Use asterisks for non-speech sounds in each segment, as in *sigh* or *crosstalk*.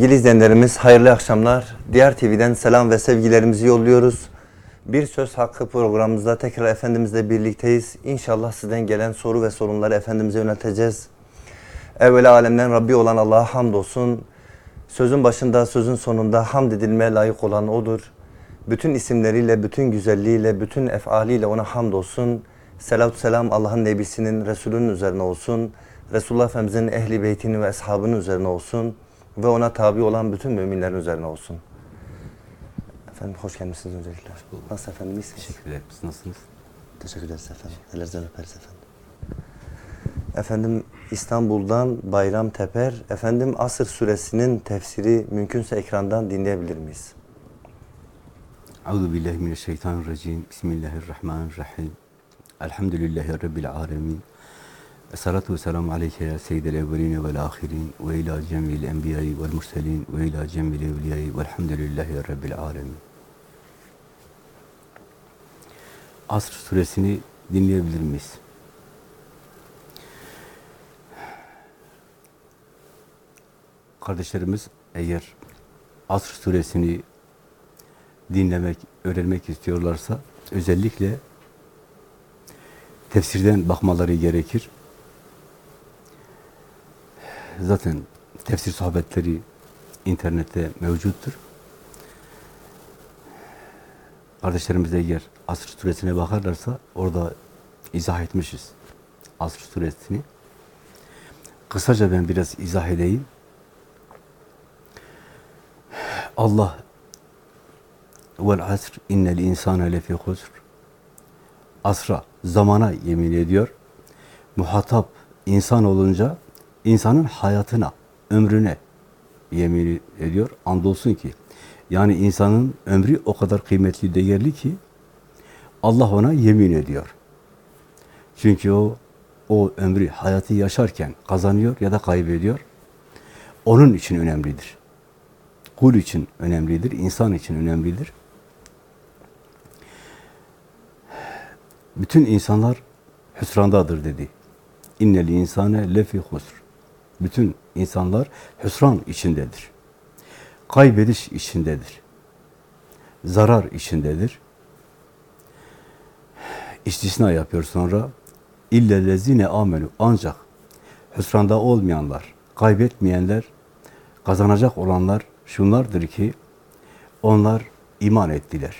Sevgili izleyenlerimiz hayırlı akşamlar. Diğer TV'den selam ve sevgilerimizi yolluyoruz. Bir Söz Hakkı programımızda tekrar Efendimizle birlikteyiz. İnşallah sizden gelen soru ve sorunları Efendimiz'e yönelteceğiz. Evvela alemden Rabbi olan Allah'a hamdolsun. Sözün başında, sözün sonunda hamd edilmeye layık olan O'dur. Bütün isimleriyle, bütün güzelliğiyle, bütün efaliyle O'na hamdolsun. Selatü selam Allah'ın Nebisinin, Resulünün üzerine olsun. Resulullah Efendimizin ehli beytinin ve eshabının üzerine olsun. Ve ona tabi olan bütün müminlerin üzerine olsun. Efendim hoş gelmişsiniz öncelikle. Nasıl efendim? İyisiniz? Teşekkür ederim. Siz nasılsınız? Teşekkür ederiz efendim. Ellerinizden öperiz efendim. Efendim İstanbul'dan Bayram Teper. Efendim Asır suresinin tefsiri mümkünse ekrandan dinleyebilir miyiz? Euzu billahi mineşşeytanirracim. Bismillahirrahmanirrahim. Elhamdülillahi rabbil alamin. Esselatu vesselamu aleyke ya seyyidel evvelin ve'l ahirin ve ila cemil enbiya'i ve'l murselin ve ila cemil evliya'i ve'lhamdülillahi rabbil alamin. Asr suresini dinleyebilir miyiz? Kardeşlerimiz eğer Asr suresini dinlemek, öğrenmek istiyorlarsa özellikle tefsirden bakmaları gerekir. Zaten tefsir sohbetleri internette mevcuttur. Kardeşlerimiz de eğer Asr suresine bakarlarsa orada izah etmişiz Asr suresini. Kısaca ben biraz izah edeyim. Allah vel asr innel insane lefi husr asra, zamana yemin ediyor. Muhatap insan olunca insanın hayatına, ömrüne yemin ediyor. Andolsun ki yani insanın ömrü o kadar kıymetli, değerli ki Allah ona yemin ediyor. Çünkü o o ömrü, hayatı yaşarken kazanıyor ya da kaybediyor. Onun için önemlidir. Kul için önemlidir, insan için önemlidir. Bütün insanlar hüsrandadır dedi. İnnel insane lefi husr. Bütün insanlar hüsran içindedir. Kaybediş içindedir. Zarar içindedir. İstisna yapıyor sonra. İllellezine amelu. Ancak hüsranda olmayanlar, kaybetmeyenler, kazanacak olanlar şunlardır ki onlar iman ettiler.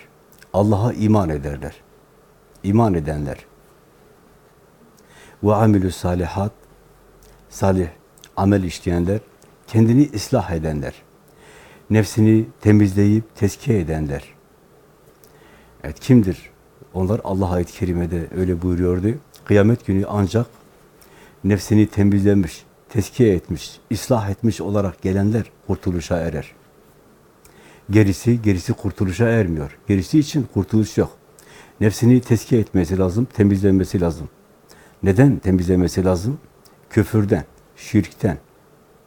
Allah'a iman ederler iman edenler ve amilü salihat salih amel işleyenler kendini ıslah edenler nefsini temizleyip tezkiye edenler. Evet kimdir? Onlar Allah ayet-i kerimede öyle buyuruyordu. Kıyamet günü ancak nefsini temizlemiş tezkiye etmiş ıslah etmiş olarak gelenler kurtuluşa erer. Gerisi gerisi kurtuluşa ermiyor. Gerisi için kurtuluş yok. Nefsini tezkiye etmesi lazım, temizlenmesi lazım. Neden temizlemesi lazım? Küfürden, şirkten,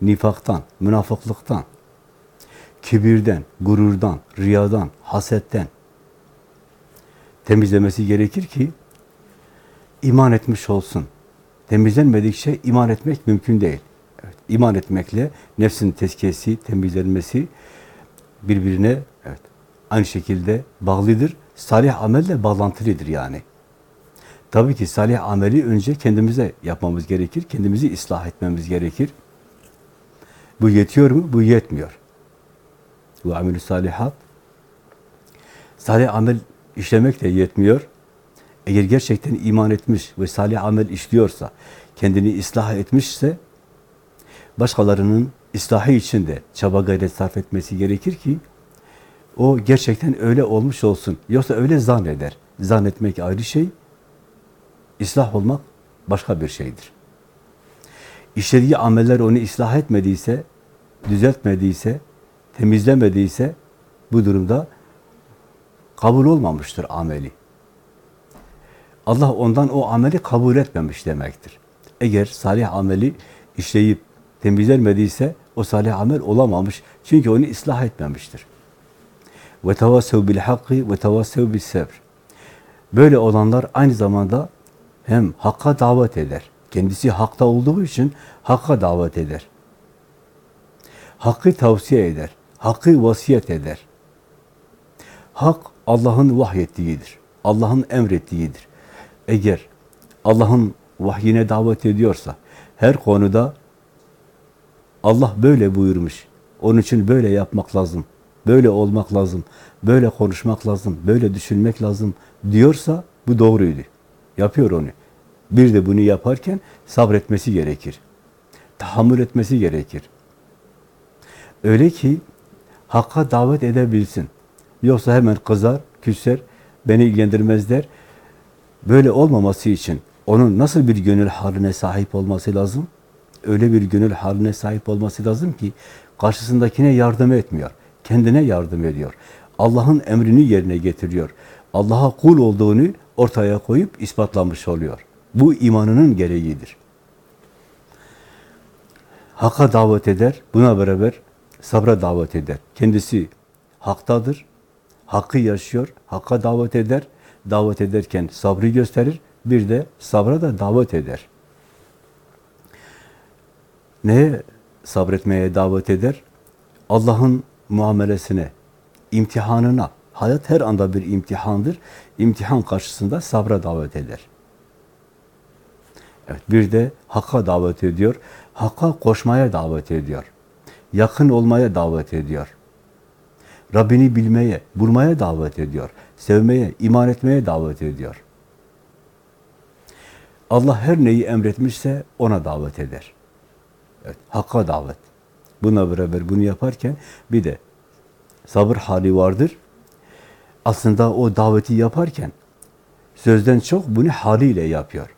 nifaktan, münafıklıktan, kibirden, gururdan, riyadan, hasetten temizlemesi gerekir ki iman etmiş olsun. Temizlenmedikçe iman etmek mümkün değil. Evet, iman etmekle nefsin tezkiyesi, temizlenmesi birbirine evet, aynı şekilde bağlıdır. Salih amelle bağlantılıdır yani. Tabii ki salih ameli önce kendimize yapmamız gerekir. Kendimizi ıslah etmemiz gerekir. Bu yetiyor mu? Bu yetmiyor. Bu amelü salihat. Salih amel işlemek de yetmiyor. Eğer gerçekten iman etmiş ve salih amel işliyorsa, kendini ıslah etmişse, başkalarının ıslahı için de çaba gayret sarf etmesi gerekir ki, o gerçekten öyle olmuş olsun. Yoksa öyle zanneder. Zannetmek ayrı şey, ıslah olmak başka bir şeydir. İşlediği ameller onu ıslah etmediyse, düzeltmediyse, temizlemediyse bu durumda kabul olmamıştır ameli. Allah ondan o ameli kabul etmemiş demektir. Eğer salih ameli işleyip temizlenmediyse o salih amel olamamış. Çünkü onu ıslah etmemiştir. Ve tevassev bil hakkı ve tevassev bis sabr. Böyle olanlar aynı zamanda hem hakka davet eder. Kendisi hakta olduğu için hakka davet eder. Hakkı tavsiye eder. Hakkı vasiyet eder. Hak Allah'ın vahyettiğidir. Allah'ın emrettiğidir. Eğer Allah'ın vahyine davet ediyorsa her konuda Allah böyle buyurmuş. Onun için böyle yapmak lazım. Böyle olmak lazım. Böyle konuşmak lazım. Böyle düşünmek lazım diyorsa bu doğruydu. Yapıyor onu. Bir de bunu yaparken sabretmesi gerekir. Tahammül etmesi gerekir. Öyle ki hakka davet edebilsin. Yoksa hemen kızar, küser, beni ilgilendirmez der. Böyle olmaması için onun nasıl bir gönül haline sahip olması lazım? Öyle bir gönül haline sahip olması lazım ki karşısındakine yardım etmiyor. Kendine yardım ediyor. Allah'ın emrini yerine getiriyor. Allah'a kul olduğunu ortaya koyup ispatlamış oluyor. Bu imanının gereğidir. Hakka davet eder, buna beraber sabra davet eder. Kendisi haktadır, hakkı yaşıyor, hakka davet eder. Davet ederken sabrı gösterir, bir de sabra da davet eder. Neye sabretmeye davet eder? Allah'ın muamelesine, imtihanına. Hayat her anda bir imtihandır. İmtihan karşısında sabra davet eder. Evet, bir de hakka davet ediyor. Hakka koşmaya davet ediyor. Yakın olmaya davet ediyor. Rabbini bilmeye, bulmaya davet ediyor. Sevmeye, iman etmeye davet ediyor. Allah her neyi emretmişse ona davet eder. Evet, hakka davet. Buna beraber bunu yaparken bir de sabır hali vardır. Aslında o daveti yaparken sözden çok bunu haliyle yapıyor.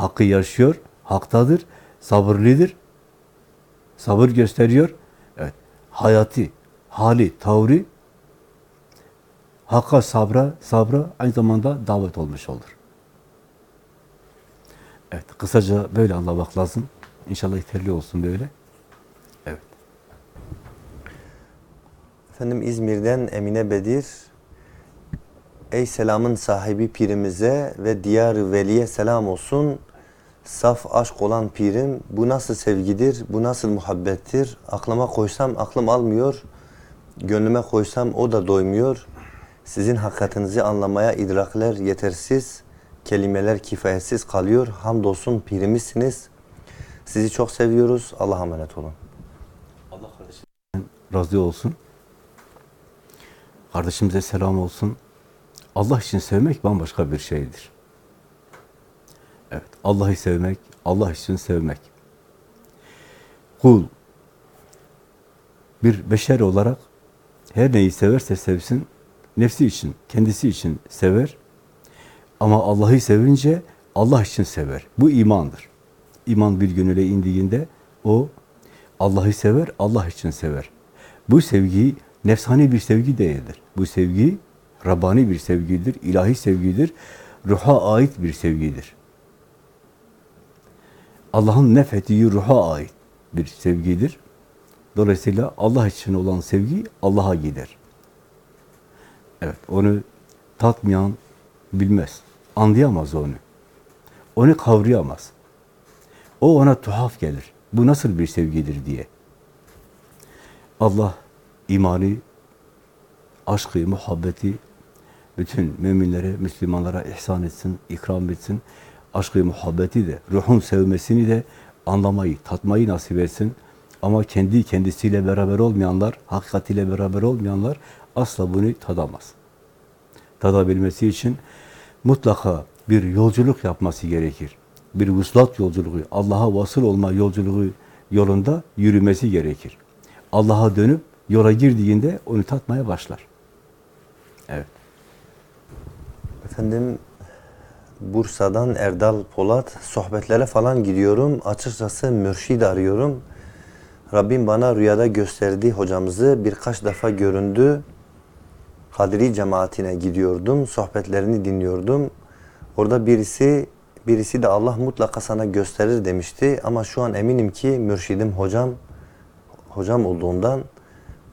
Hakkı yaşıyor, haktadır, sabırlıdır, sabır gösteriyor. Evet, hayatı, hali, tavrı hakka sabra, sabra aynı zamanda davet olmuş olur. Evet, kısaca böyle anlamak lazım. İnşallah yeterli olsun böyle. Evet. Efendim İzmir'den Emine Bedir. Ey selamın sahibi pirimize ve diyar veliye selam olsun. Saf aşk olan pirim bu nasıl sevgidir, bu nasıl muhabbettir? Aklıma koysam aklım almıyor. Gönlüme koysam o da doymuyor. Sizin hakikatinizi anlamaya idrakler yetersiz, kelimeler kifayetsiz kalıyor. Hamdolsun pirimizsiniz. Sizi çok seviyoruz. Allah'a emanet olun. Allah kardeşimden razı olsun. Kardeşimize selam olsun. Allah için sevmek bambaşka bir şeydir. Allah'ı sevmek, Allah için sevmek. Kul bir beşer olarak her neyi severse sevsin, nefsi için, kendisi için sever. Ama Allah'ı sevince Allah için sever. Bu imandır. İman bir gönüle indiğinde o Allah'ı sever, Allah için sever. Bu sevgi nefsani bir sevgi değildir. Bu sevgi Rabbani bir sevgidir, ilahi sevgidir, ruha ait bir sevgidir. Allah'ın nefettiği ruha ait bir sevgidir. Dolayısıyla Allah için olan sevgi Allah'a gider. Evet, onu tatmayan bilmez, anlayamaz onu. Onu kavrayamaz. O ona tuhaf gelir. Bu nasıl bir sevgidir diye. Allah imanı, aşkı, muhabbeti bütün müminlere, Müslümanlara ihsan etsin, ikram etsin. Aşkı, muhabbeti de, ruhun sevmesini de anlamayı, tatmayı nasip etsin. Ama kendi kendisiyle beraber olmayanlar, hakikatiyle beraber olmayanlar asla bunu tadamaz. Tadabilmesi için mutlaka bir yolculuk yapması gerekir. Bir vuslat yolculuğu, Allah'a vasıl olma yolculuğu yolunda yürümesi gerekir. Allah'a dönüp yola girdiğinde onu tatmaya başlar. Evet. Efendim Bursa'dan Erdal Polat sohbetlere falan gidiyorum. Açıkçası mürşid arıyorum. Rabbim bana rüyada gösterdi hocamızı. Birkaç defa göründü. Kadri cemaatine gidiyordum. Sohbetlerini dinliyordum. Orada birisi birisi de Allah mutlaka sana gösterir demişti. Ama şu an eminim ki mürşidim hocam hocam olduğundan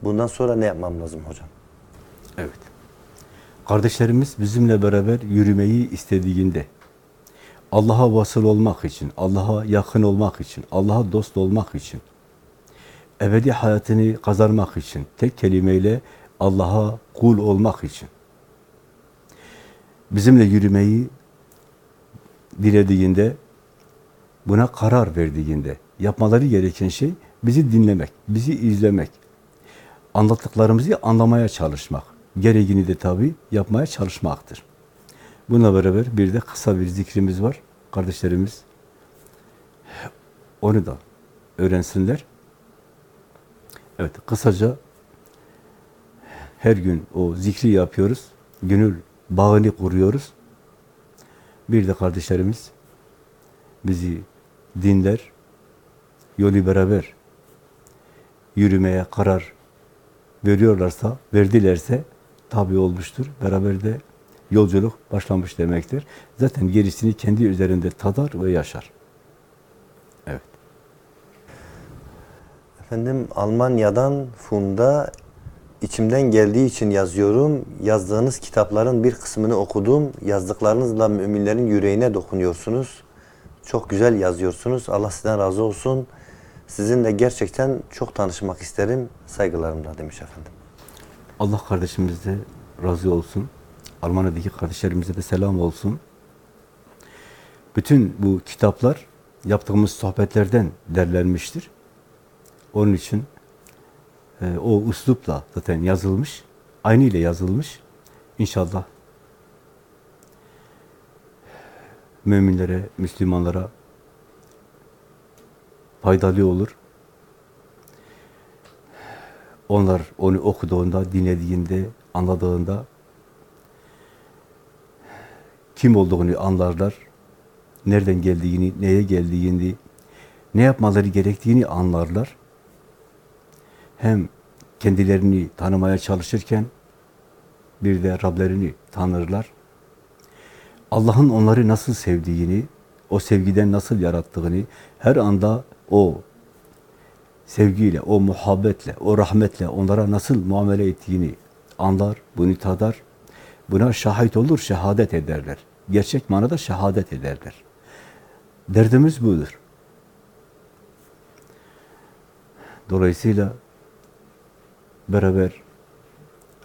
bundan sonra ne yapmam lazım hocam? Evet. Kardeşlerimiz bizimle beraber yürümeyi istediğinde, Allah'a vasıl olmak için, Allah'a yakın olmak için, Allah'a dost olmak için, ebedi hayatını kazanmak için, tek kelimeyle Allah'a kul olmak için. Bizimle yürümeyi dilediğinde, buna karar verdiğinde yapmaları gereken şey bizi dinlemek, bizi izlemek, anlattıklarımızı anlamaya çalışmak. Gereğini de tabii yapmaya çalışmaktır. Bununla beraber bir de kısa bir zikrimiz var. Kardeşlerimiz onu da öğrensinler. Evet, kısaca her gün o zikri yapıyoruz. Gönül bağını kuruyoruz. Bir de kardeşlerimiz bizi dinler, yolu beraber yürümeye karar veriyorlarsa, verdilerse tabi olmuştur. Beraber de yolculuk başlamış demektir. Zaten gerisini kendi üzerinde tadar ve yaşar. Evet. Efendim Almanya'dan Funda içimden geldiği için yazıyorum. Yazdığınız kitapların bir kısmını okudum. Yazdıklarınızla müminlerin yüreğine dokunuyorsunuz. Çok güzel yazıyorsunuz. Allah sizden razı olsun. Sizinle gerçekten çok tanışmak isterim. Saygılarımla demiş efendim. Allah kardeşimiz de razı olsun. Almanya'daki kardeşlerimize de selam olsun. Bütün bu kitaplar yaptığımız sohbetlerden derlenmiştir. Onun için e, o üslupla zaten yazılmış. Aynı ile yazılmış. İnşallah müminlere, Müslümanlara faydalı olur. Onlar onu okuduğunda, dinlediğinde, anladığında kim olduğunu anlarlar. Nereden geldiğini, neye geldiğini, ne yapmaları gerektiğini anlarlar. Hem kendilerini tanımaya çalışırken bir de Rablerini tanırlar. Allah'ın onları nasıl sevdiğini, o sevgiden nasıl yarattığını, her anda o sevgiyle, o muhabbetle, o rahmetle onlara nasıl muamele ettiğini anlar, bunu tadar. Buna şahit olur, şehadet ederler. Gerçek manada şehadet ederler. Derdimiz budur. Dolayısıyla beraber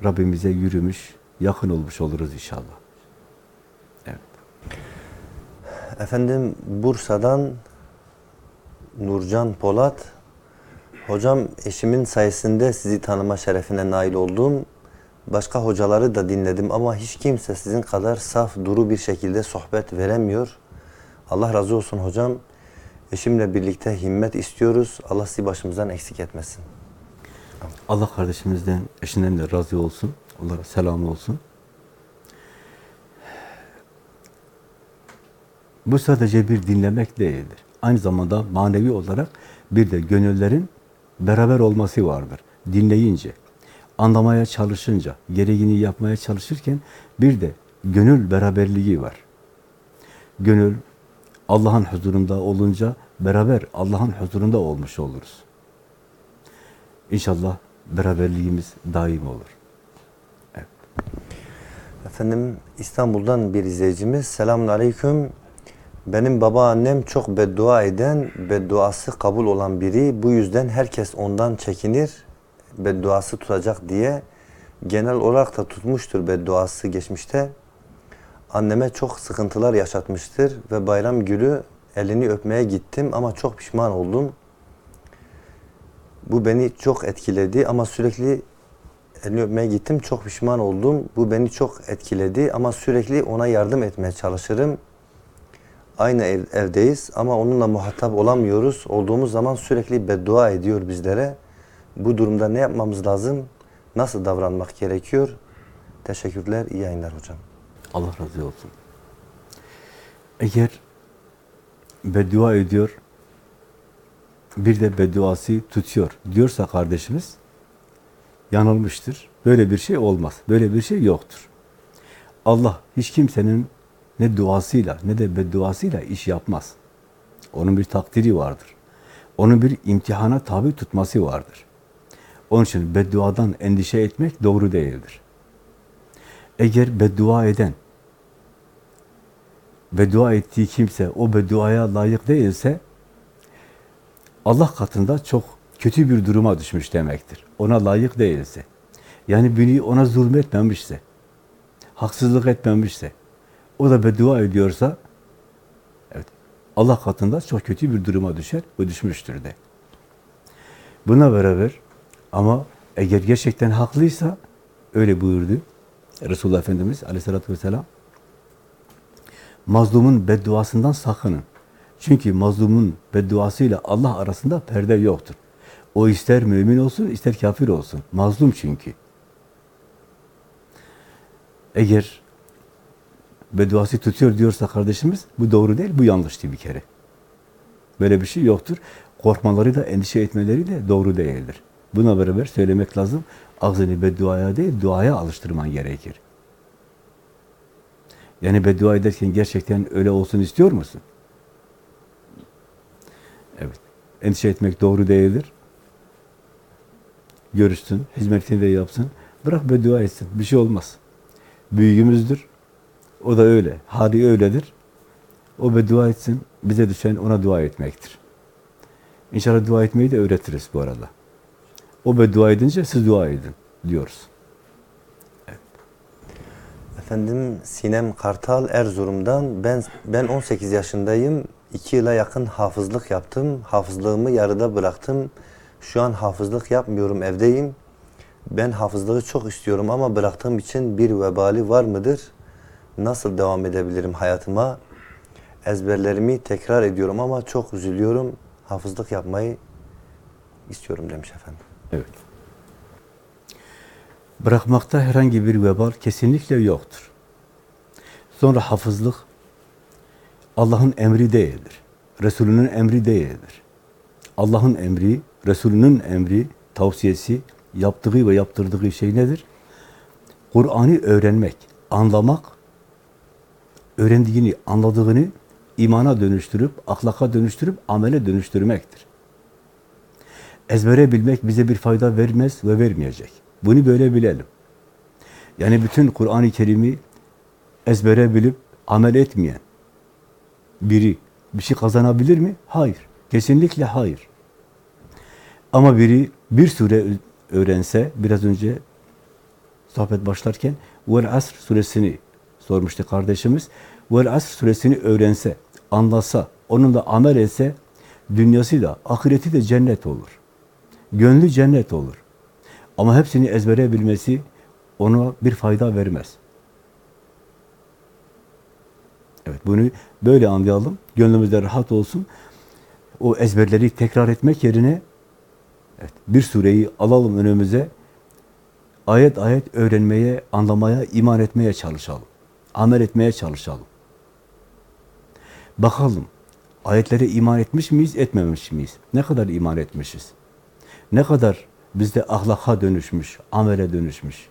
Rabbimize yürümüş, yakın olmuş oluruz inşallah. Evet. Efendim Bursa'dan Nurcan Polat. Hocam eşimin sayesinde sizi tanıma şerefine nail oldum. Başka hocaları da dinledim ama hiç kimse sizin kadar saf, duru bir şekilde sohbet veremiyor. Allah razı olsun hocam. Eşimle birlikte himmet istiyoruz. Allah sizi başımızdan eksik etmesin. Allah kardeşimizden, eşinden de razı olsun. Onlara selam olsun. Bu sadece bir dinlemek değildir. Aynı zamanda manevi olarak bir de gönüllerin beraber olması vardır. Dinleyince, anlamaya çalışınca, gereğini yapmaya çalışırken bir de gönül beraberliği var. Gönül Allah'ın huzurunda olunca beraber Allah'ın huzurunda olmuş oluruz. İnşallah beraberliğimiz daim olur. Efendim İstanbul'dan bir izleyicimiz. Selamun Aleyküm. Benim babaannem çok beddua eden, bedduası kabul olan biri. Bu yüzden herkes ondan çekinir. Bedduası tutacak diye. Genel olarak da tutmuştur bedduası geçmişte. Anneme çok sıkıntılar yaşatmıştır ve bayram gülü elini öpmeye gittim ama çok pişman oldum. Bu beni çok etkiledi ama sürekli elini öpmeye gittim. Çok pişman oldum. Bu beni çok etkiledi ama sürekli ona yardım etmeye çalışırım. Aynı ev, evdeyiz ama onunla muhatap olamıyoruz. Olduğumuz zaman sürekli beddua ediyor bizlere. Bu durumda ne yapmamız lazım? Nasıl davranmak gerekiyor? Teşekkürler, iyi yayınlar hocam. Allah razı olsun. Eğer beddua ediyor, bir de bedduası tutuyor diyorsa kardeşimiz, yanılmıştır. Böyle bir şey olmaz. Böyle bir şey yoktur. Allah hiç kimsenin ne duasıyla ne de bedduasıyla iş yapmaz. Onun bir takdiri vardır. Onun bir imtihana tabi tutması vardır. Onun için bedduadan endişe etmek doğru değildir. Eğer beddua eden, beddua ettiği kimse o bedduaya layık değilse, Allah katında çok kötü bir duruma düşmüş demektir. Ona layık değilse. Yani biri ona zulmetmemişse, haksızlık etmemişse, o da beddua ediyorsa, evet, Allah katında çok kötü bir duruma düşer, bu düşmüştür de. Buna beraber ama eğer gerçekten haklıysa, öyle buyurdu Resulullah Efendimiz aleyhissalatü vesselam, mazlumun bedduasından sakının. Çünkü mazlumun bedduasıyla Allah arasında perde yoktur. O ister mümin olsun, ister kafir olsun. Mazlum çünkü. Eğer bedduası tutuyor diyorsa kardeşimiz, bu doğru değil, bu yanlıştı bir kere. Böyle bir şey yoktur. Korkmaları da, endişe etmeleri de doğru değildir. Buna beraber söylemek lazım. Ağzını bedduaya değil, duaya alıştırman gerekir. Yani beddua ederken gerçekten öyle olsun istiyor musun? Evet. Endişe etmek doğru değildir. Görüşsün, hizmetini de yapsın. Bırak beddua etsin. Bir şey olmaz. Büyüğümüzdür. O da öyle. Hali öyledir. O beddua etsin. Bize düşen ona dua etmektir. İnşallah dua etmeyi de öğretiriz bu arada. O beddua edince siz dua edin diyoruz. Efendim Sinem Kartal Erzurum'dan ben ben 18 yaşındayım. 2 yıla yakın hafızlık yaptım. Hafızlığımı yarıda bıraktım. Şu an hafızlık yapmıyorum evdeyim. Ben hafızlığı çok istiyorum ama bıraktığım için bir vebali var mıdır? Nasıl devam edebilirim hayatıma? Ezberlerimi tekrar ediyorum ama çok üzülüyorum. Hafızlık yapmayı istiyorum demiş efendim. Evet. Bırakmakta herhangi bir vebal kesinlikle yoktur. Sonra hafızlık Allah'ın emri değildir. Resulünün emri değildir. Allah'ın emri, Resulünün emri, tavsiyesi, yaptığı ve yaptırdığı şey nedir? Kur'an'ı öğrenmek, anlamak, öğrendiğini, anladığını imana dönüştürüp, ahlaka dönüştürüp, amele dönüştürmektir. Ezbere bilmek bize bir fayda vermez ve vermeyecek. Bunu böyle bilelim. Yani bütün Kur'an-ı Kerim'i ezbere bilip amel etmeyen biri bir şey kazanabilir mi? Hayır. Kesinlikle hayır. Ama biri bir sure öğrense, biraz önce sohbet başlarken Vel Asr suresini sormuştu kardeşimiz. Vel Asr suresini öğrense, anlasa, onunla amel etse dünyası da, ahireti de cennet olur. Gönlü cennet olur. Ama hepsini ezbere bilmesi ona bir fayda vermez. Evet, bunu böyle anlayalım. Gönlümüzde rahat olsun. O ezberleri tekrar etmek yerine evet, bir sureyi alalım önümüze. Ayet ayet öğrenmeye, anlamaya, iman etmeye çalışalım. Amel etmeye çalışalım. Bakalım. Ayetlere iman etmiş miyiz, etmemiş miyiz? Ne kadar iman etmişiz? Ne kadar bizde ahlaka dönüşmüş, amele dönüşmüş?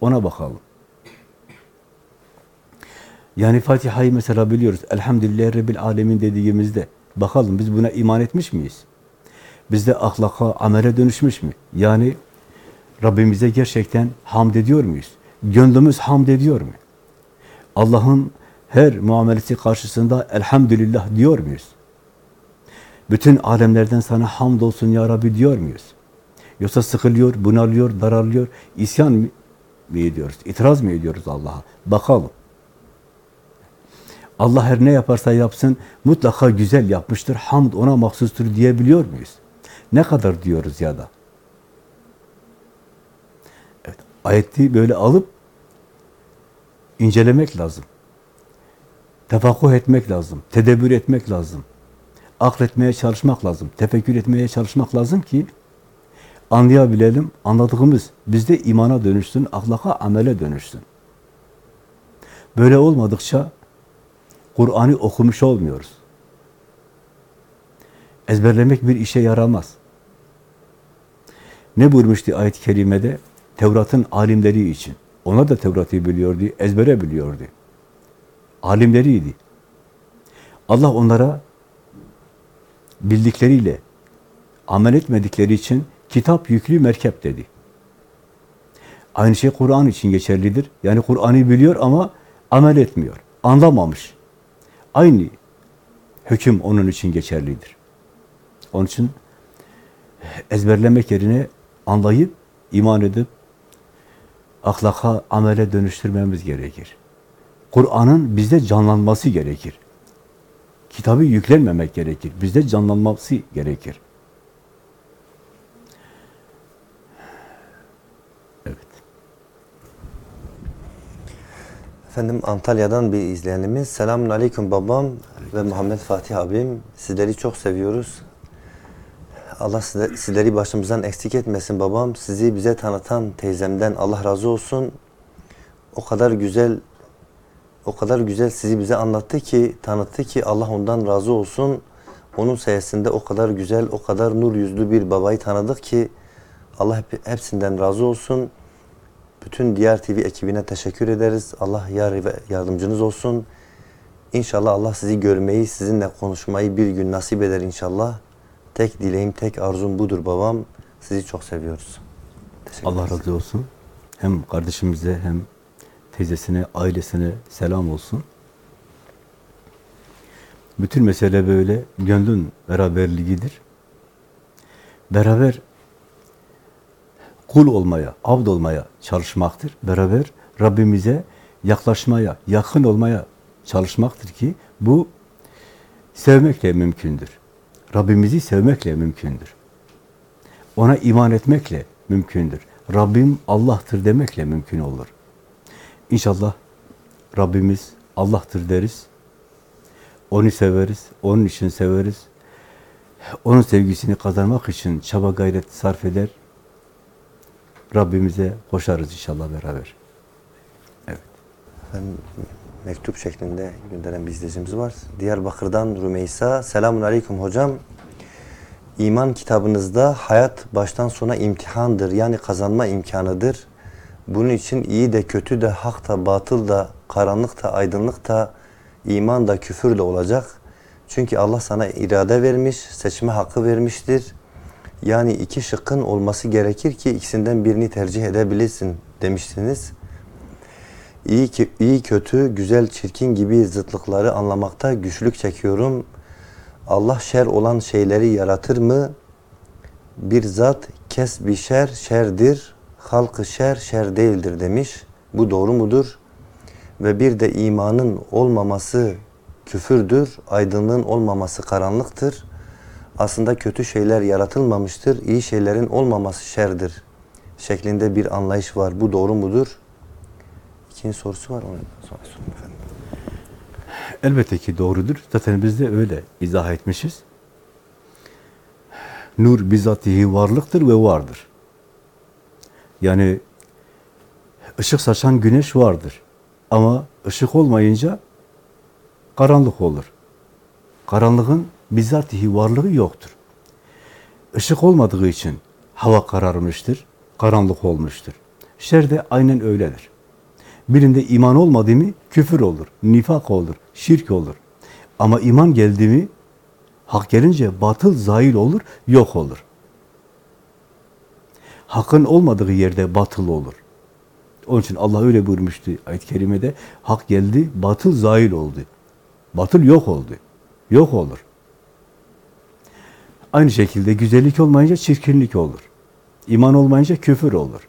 Ona bakalım. Yani Fatiha'yı mesela biliyoruz. Elhamdülillah Rabbil Alemin dediğimizde bakalım biz buna iman etmiş miyiz? Bizde ahlaka, amele dönüşmüş mü? Yani Rabbimize gerçekten hamd ediyor muyuz? Gönlümüz hamd ediyor mu? Allah'ın her muamelesi karşısında elhamdülillah diyor muyuz? Bütün alemlerden sana hamd olsun ya Rabbi diyor muyuz? Yoksa sıkılıyor, bunalıyor, daralıyor, isyan mı ediyoruz? İtiraz mı ediyoruz Allah'a? Bakalım. Allah her ne yaparsa yapsın mutlaka güzel yapmıştır, hamd ona mahsustur diyebiliyor muyuz? Ne kadar diyoruz ya da? Evet, ayeti böyle alıp incelemek lazım. Tefakkuh etmek lazım, tedebbür etmek lazım. Akletmeye çalışmak lazım, tefekkür etmeye çalışmak lazım ki anlayabilelim, anladığımız bizde imana dönüşsün, ahlaka, amele dönüşsün. Böyle olmadıkça Kur'an'ı okumuş olmuyoruz. Ezberlemek bir işe yaramaz. Ne buyurmuştu ayet-i kerimede? Tevrat'ın alimleri için. Onlar da Tevrat'ı biliyordu, ezbere biliyordu. Alimleriydi. Allah onlara bildikleriyle amel etmedikleri için kitap yüklü merkep dedi. Aynı şey Kur'an için geçerlidir. Yani Kur'an'ı biliyor ama amel etmiyor. Anlamamış. Aynı hüküm onun için geçerlidir. Onun için ezberlemek yerine anlayıp, iman edip, ahlaka, amele dönüştürmemiz gerekir. Kur'an'ın bizde canlanması gerekir. Kitabı yüklenmemek gerekir. Bizde canlanması gerekir. Evet. Efendim Antalya'dan bir izleyenimiz. Selamun Aleyküm babam ve Muhammed Fatih abim. Sizleri çok seviyoruz. Allah sizleri başımızdan eksik etmesin babam. Sizi bize tanıtan teyzemden Allah razı olsun. O kadar güzel o kadar güzel sizi bize anlattı ki, tanıttı ki Allah ondan razı olsun. Onun sayesinde o kadar güzel, o kadar nur yüzlü bir babayı tanıdık ki Allah hep, hepsinden razı olsun. Bütün diğer TV ekibine teşekkür ederiz. Allah yar ve yardımcınız olsun. İnşallah Allah sizi görmeyi, sizinle konuşmayı bir gün nasip eder inşallah. Tek dileğim, tek arzum budur babam. Sizi çok seviyoruz. Teşekkür Allah razı olsun. Hem kardeşimize hem teyzesine, ailesine selam olsun. Bütün mesele böyle gönlün beraberliğidir. Beraber kul olmaya, abd olmaya çalışmaktır. Beraber Rabbimize yaklaşmaya, yakın olmaya çalışmaktır ki bu sevmekle mümkündür. Rabbimizi sevmekle mümkündür. Ona iman etmekle mümkündür. Rabbim Allah'tır demekle mümkün olur. İnşallah Rabbimiz Allah'tır deriz. Onu severiz, onun için severiz. Onun sevgisini kazanmak için çaba gayret sarf eder. Rabbimize koşarız inşallah beraber. Evet. Efendim, mektup şeklinde gönderen bir izleyicimiz var. Diyarbakır'dan Rümeysa. Selamun Aleyküm hocam. İman kitabınızda hayat baştan sona imtihandır. Yani kazanma imkanıdır. Bunun için iyi de kötü de hak da batıl da karanlık da aydınlık da iman da küfür de olacak. Çünkü Allah sana irade vermiş, seçme hakkı vermiştir. Yani iki şıkkın olması gerekir ki ikisinden birini tercih edebilirsin demiştiniz. İyi, ki, iyi kötü, güzel, çirkin gibi zıtlıkları anlamakta güçlük çekiyorum. Allah şer olan şeyleri yaratır mı? Bir zat kes bir şer, şerdir. Halkı şer, şer değildir demiş. Bu doğru mudur? Ve bir de imanın olmaması küfürdür, aydınlığın olmaması karanlıktır. Aslında kötü şeyler yaratılmamıştır, iyi şeylerin olmaması şerdir şeklinde bir anlayış var. Bu doğru mudur? İkinci sorusu var. Onu sonra sorayım efendim. Elbette ki doğrudur. Zaten biz de öyle izah etmişiz. Nur bizatihi varlıktır ve vardır. Yani ışık saçan güneş vardır. Ama ışık olmayınca karanlık olur. Karanlığın bizatihi varlığı yoktur. Işık olmadığı için hava kararmıştır, karanlık olmuştur. Şer de aynen öyledir. Birinde iman olmadı mı küfür olur, nifak olur, şirk olur. Ama iman geldi mi hak gelince batıl zahil olur, yok olur. Hakkın olmadığı yerde batıl olur. Onun için Allah öyle buyurmuştu ayet-i kerimede. Hak geldi, batıl zahil oldu. Batıl yok oldu. Yok olur. Aynı şekilde güzellik olmayınca çirkinlik olur. İman olmayınca küfür olur.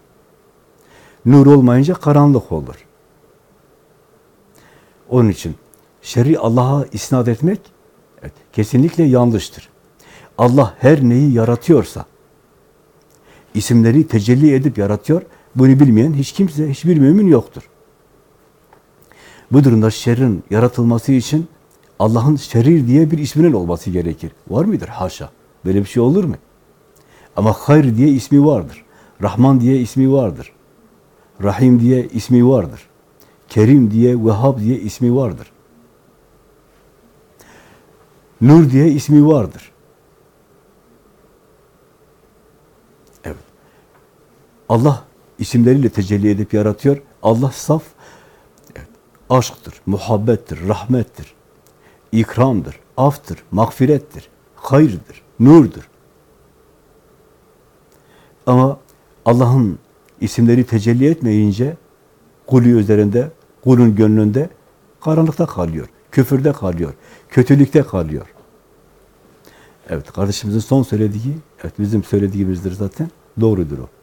Nur olmayınca karanlık olur. Onun için şer'i Allah'a isnat etmek evet, kesinlikle yanlıştır. Allah her neyi yaratıyorsa, isimleri tecelli edip yaratıyor, bunu bilmeyen hiç kimse, hiçbir mümin yoktur. Bu durumda şerrin yaratılması için Allah'ın şerir diye bir isminin olması gerekir. Var mıdır? Haşa. Böyle bir şey olur mu? Ama hayr diye ismi vardır. Rahman diye ismi vardır. Rahim diye ismi vardır. Kerim diye, Vehhab diye ismi vardır. Nur diye ismi vardır. Allah isimleriyle tecelli edip yaratıyor. Allah saf aşktır, muhabbettir, rahmettir, ikramdır, aftır, mağfirettir, hayırdır, nurdur. Ama Allah'ın isimleri tecelli etmeyince kulü üzerinde, kulun gönlünde karanlıkta kalıyor, küfürde kalıyor, kötülükte kalıyor. Evet, kardeşimizin son söylediği, evet bizim söylediğimizdir zaten. Doğrudur o.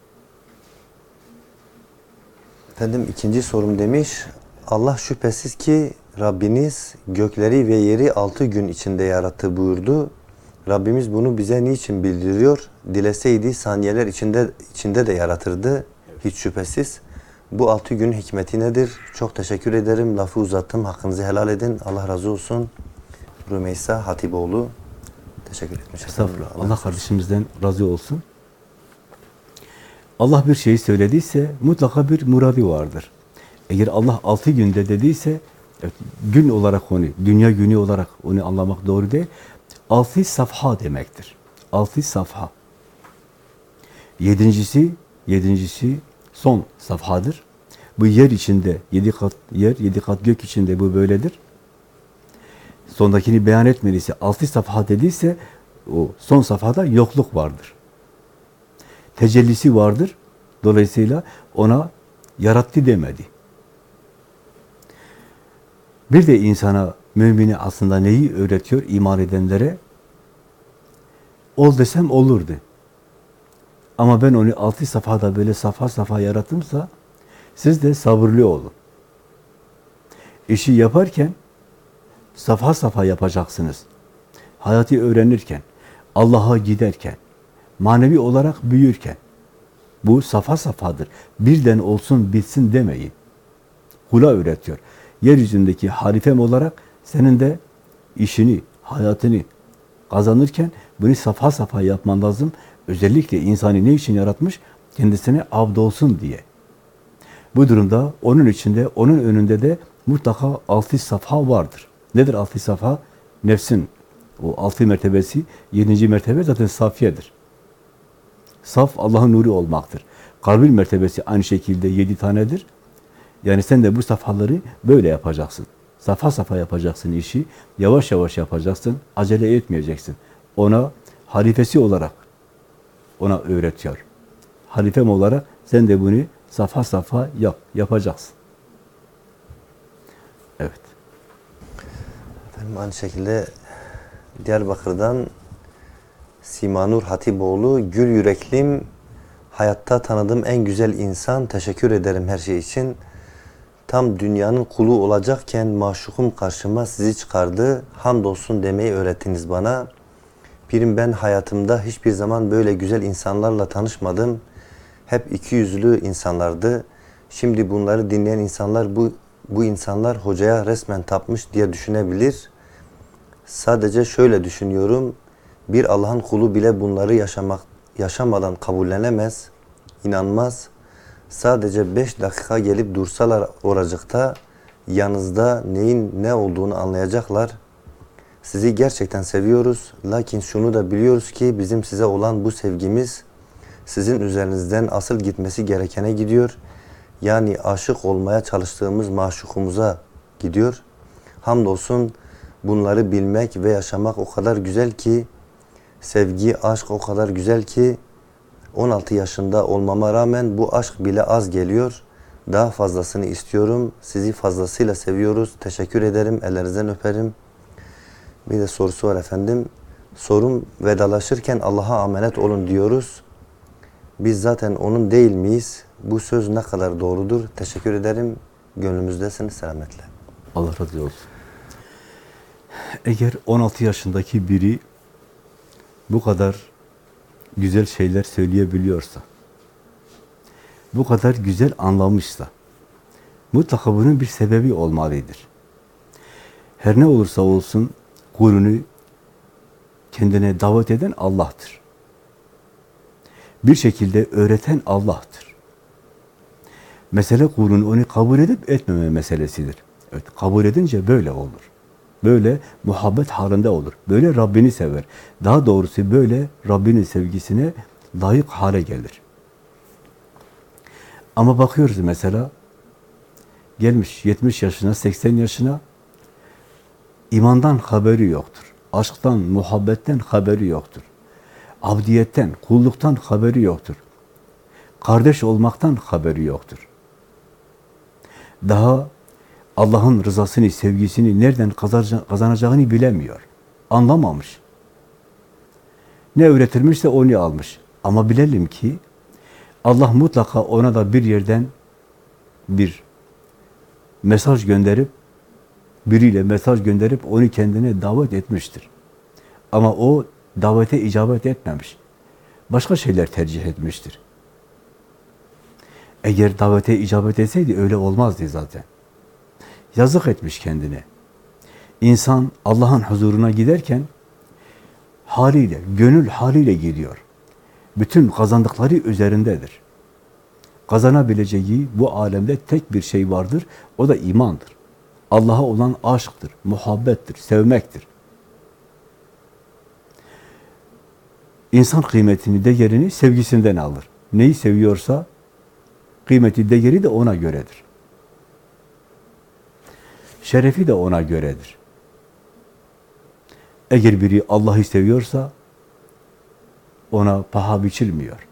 Efendim ikinci sorum demiş. Allah şüphesiz ki Rabbiniz gökleri ve yeri altı gün içinde yarattı buyurdu. Rabbimiz bunu bize niçin bildiriyor? Dileseydi saniyeler içinde içinde de yaratırdı. Hiç şüphesiz. Bu altı gün hikmeti nedir? Çok teşekkür ederim. Lafı uzattım. Hakkınızı helal edin. Allah razı olsun. Rümeysa Hatipoğlu. Teşekkür etmiş. Estağfurullah. Allah kardeşimizden razı olsun. Allah bir şeyi söylediyse mutlaka bir muradi vardır. Eğer Allah altı günde dediyse evet, gün olarak onu, dünya günü olarak onu anlamak doğru değil. Altı safha demektir. Altı safha. Yedincisi, yedincisi son safhadır. Bu yer içinde, yedi kat yer, yedi kat gök içinde bu böyledir. Sondakini beyan etmediyse, altı safha dediyse, o son safhada yokluk vardır. Tecellisi vardır. Dolayısıyla ona yarattı demedi. Bir de insana, mümini aslında neyi öğretiyor iman edenlere? Ol desem olurdu. Ama ben onu altı safhada böyle safa safa yarattımsa siz de sabırlı olun. İşi yaparken safa safa yapacaksınız. Hayatı öğrenirken, Allah'a giderken, manevi olarak büyürken bu safa safadır. Birden olsun bitsin demeyin. Kula öğretiyor. Yeryüzündeki halifem olarak senin de işini, hayatını kazanırken bunu safa safa yapman lazım. Özellikle insanı ne için yaratmış? Kendisine abd olsun diye. Bu durumda onun içinde, onun önünde de mutlaka altı safha vardır. Nedir altı safha? Nefsin o altı mertebesi, yedinci mertebe zaten safiyedir. Saf Allah'ın nuru olmaktır. Kalbin mertebesi aynı şekilde yedi tanedir. Yani sen de bu safhaları böyle yapacaksın. Safa safa yapacaksın işi. Yavaş yavaş yapacaksın. Acele etmeyeceksin. Ona halifesi olarak ona öğretiyor. Halifem olarak sen de bunu safa safa yap, yapacaksın. Evet. Efendim aynı şekilde Diyarbakır'dan Simanur Hatipoğlu, gül yüreklim, hayatta tanıdığım en güzel insan, teşekkür ederim her şey için. Tam dünyanın kulu olacakken maşukum karşıma sizi çıkardı, hamdolsun demeyi öğrettiniz bana. Birim ben hayatımda hiçbir zaman böyle güzel insanlarla tanışmadım. Hep iki yüzlü insanlardı. Şimdi bunları dinleyen insanlar bu bu insanlar hocaya resmen tapmış diye düşünebilir. Sadece şöyle düşünüyorum. Bir Allah'ın kulu bile bunları yaşamak yaşamadan kabullenemez, inanmaz. Sadece beş dakika gelip dursalar oracıkta yanınızda neyin ne olduğunu anlayacaklar. Sizi gerçekten seviyoruz. Lakin şunu da biliyoruz ki bizim size olan bu sevgimiz sizin üzerinizden asıl gitmesi gerekene gidiyor. Yani aşık olmaya çalıştığımız maşukumuza gidiyor. Hamdolsun bunları bilmek ve yaşamak o kadar güzel ki sevgi, aşk o kadar güzel ki 16 yaşında olmama rağmen bu aşk bile az geliyor. Daha fazlasını istiyorum. Sizi fazlasıyla seviyoruz. Teşekkür ederim. Ellerinizden öperim. Bir de sorusu var efendim. Sorum vedalaşırken Allah'a emanet olun diyoruz. Biz zaten onun değil miyiz? Bu söz ne kadar doğrudur? Teşekkür ederim. Gönlümüzdesiniz selametle. Allah razı olsun. Eğer 16 yaşındaki biri bu kadar güzel şeyler söyleyebiliyorsa, bu kadar güzel anlamışsa, mutlaka bunun bir sebebi olmalıdır. Her ne olursa olsun kulunu kendine davet eden Allah'tır. Bir şekilde öğreten Allah'tır. Mesele kulun onu kabul edip etmeme meselesidir. Evet, kabul edince böyle olur. Böyle muhabbet halinde olur. Böyle Rabbini sever. Daha doğrusu böyle Rabbinin sevgisine layık hale gelir. Ama bakıyoruz mesela gelmiş 70 yaşına, 80 yaşına imandan haberi yoktur. Aşktan, muhabbetten haberi yoktur. Abdiyetten, kulluktan haberi yoktur. Kardeş olmaktan haberi yoktur. Daha Allah'ın rızasını, sevgisini nereden kazanacağını bilemiyor. Anlamamış. Ne öğretilmişse onu almış. Ama bilelim ki Allah mutlaka ona da bir yerden bir mesaj gönderip biriyle mesaj gönderip onu kendine davet etmiştir. Ama o davete icabet etmemiş. Başka şeyler tercih etmiştir. Eğer davete icabet etseydi öyle olmazdı zaten. Yazık etmiş kendine. İnsan Allah'ın huzuruna giderken haliyle, gönül haliyle gidiyor. Bütün kazandıkları üzerindedir. Kazanabileceği bu alemde tek bir şey vardır, o da imandır. Allah'a olan aşktır, muhabbettir, sevmektir. İnsan kıymetini, değerini sevgisinden alır. Neyi seviyorsa kıymeti, değeri de ona göredir. Şerefi de ona göredir. Eğer biri Allah'ı seviyorsa ona paha biçilmiyor.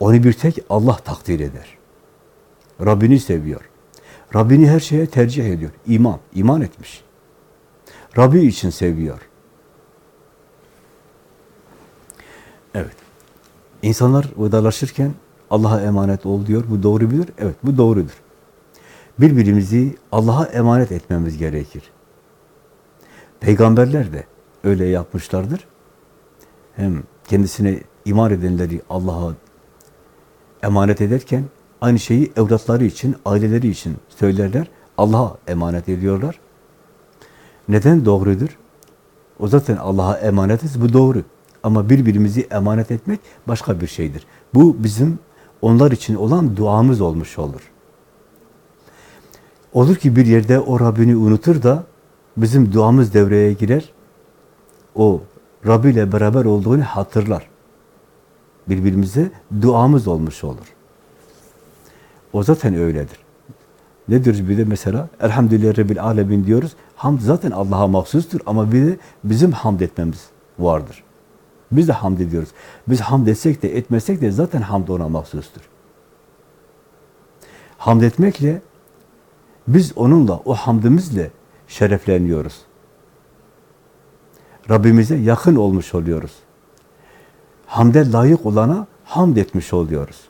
Onu bir tek Allah takdir eder. Rabbini seviyor. Rabbini her şeye tercih ediyor. İman, iman etmiş. Rabbi için seviyor. Evet. İnsanlar vedalaşırken Allah'a emanet ol diyor. Bu doğru mudur? Evet, bu doğrudur. Birbirimizi Allah'a emanet etmemiz gerekir. Peygamberler de öyle yapmışlardır. Hem kendisine iman edenleri Allah'a emanet ederken aynı şeyi evlatları için, aileleri için söylerler. Allah'a emanet ediyorlar. Neden doğrudur? O zaten Allah'a emanetiz, bu doğru. Ama birbirimizi emanet etmek başka bir şeydir. Bu bizim onlar için olan duamız olmuş olur. Olur ki bir yerde o Rabbini unutur da bizim duamız devreye girer. O Rabbi ile beraber olduğunu hatırlar. Birbirimize duamız olmuş olur. O zaten öyledir. Ne diyoruz bir de mesela? Elhamdülillah Rabbil Alemin diyoruz. Hamd zaten Allah'a mahsustur ama bir de bizim hamd etmemiz vardır. Biz de hamd ediyoruz. Biz hamd etsek de etmesek de zaten hamd ona mahsustur. Hamd etmekle biz onunla, o hamdimizle şerefleniyoruz. Rabbimize yakın olmuş oluyoruz. Hamde layık olana hamd etmiş oluyoruz.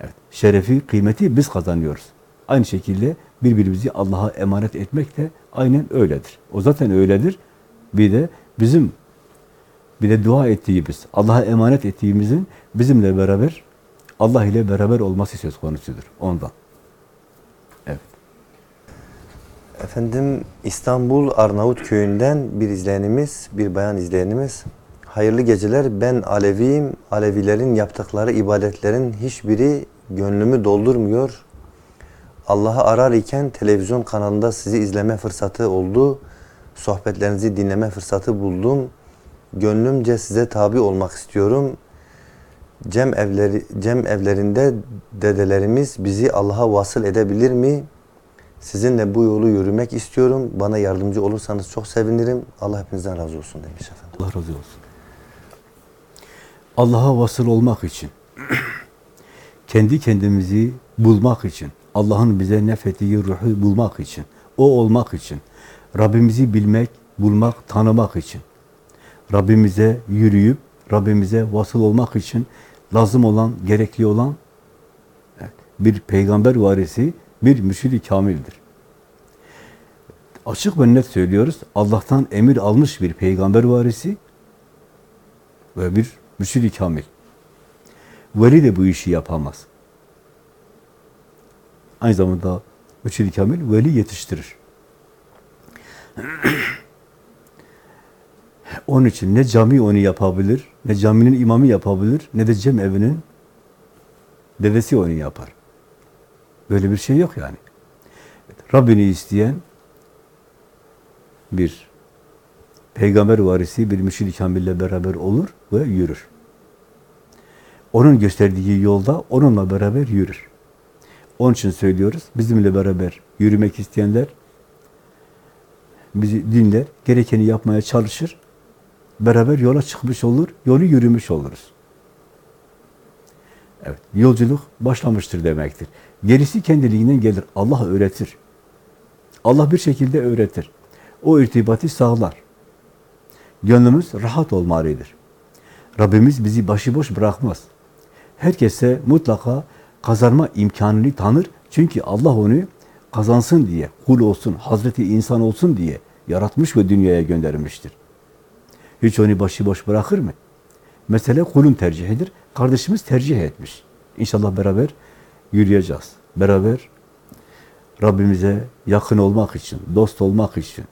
Evet, şerefi, kıymeti biz kazanıyoruz. Aynı şekilde birbirimizi Allah'a emanet etmek de aynen öyledir. O zaten öyledir. Bir de bizim bir de dua ettiğimiz, Allah'a emanet ettiğimizin bizimle beraber Allah ile beraber olması söz konusudur ondan. Evet. Efendim İstanbul Arnavut köyünden bir izleyenimiz, bir bayan izleyenimiz. Hayırlı geceler. Ben Aleviyim. Alevilerin yaptıkları ibadetlerin hiçbiri gönlümü doldurmuyor. Allah'ı arar iken televizyon kanalında sizi izleme fırsatı oldu. Sohbetlerinizi dinleme fırsatı buldum. Gönlümce size tabi olmak istiyorum. Cem evleri cem evlerinde dedelerimiz bizi Allah'a vasıl edebilir mi? Sizinle bu yolu yürümek istiyorum. Bana yardımcı olursanız çok sevinirim. Allah hepinizden razı olsun demiş efendim. Allah razı olsun. Allah'a vasıl olmak için, *clears throat* kendi kendimizi bulmak için, Allah'ın bize nefettiği ruhu bulmak için, o olmak için, Rabbimizi bilmek, bulmak, tanımak için, Rabbimize yürüyüp, Rabbimize vasıl olmak için lazım olan, gerekli olan bir peygamber varisi, bir mürşid-i kamildir. Açık ve net söylüyoruz, Allah'tan emir almış bir peygamber varisi ve bir mürşid-i kamil. Veli de bu işi yapamaz. Aynı zamanda mürşid-i kamil veli yetiştirir. *clears throat* Onun için ne cami onu yapabilir, ne caminin imamı yapabilir, ne de cem evinin dedesi onu yapar. Böyle bir şey yok yani. Rabbini isteyen bir peygamber varisi, bir mürşid-i kamille beraber olur ve yürür. Onun gösterdiği yolda onunla beraber yürür. Onun için söylüyoruz, bizimle beraber yürümek isteyenler bizi dinler, gerekeni yapmaya çalışır, beraber yola çıkmış olur, yolu yürümüş oluruz. Evet, yolculuk başlamıştır demektir. Gerisi kendiliğinden gelir. Allah öğretir. Allah bir şekilde öğretir. O irtibatı sağlar. Gönlümüz rahat olmalıdır. Rabbimiz bizi başıboş bırakmaz. Herkese mutlaka kazanma imkanını tanır. Çünkü Allah onu kazansın diye, kul olsun, Hazreti insan olsun diye yaratmış ve dünyaya göndermiştir. Hiç onu başıboş bırakır mı? Mesele kulun tercihidir. Kardeşimiz tercih etmiş. İnşallah beraber yürüyeceğiz. Beraber Rabbimize yakın olmak için, dost olmak için,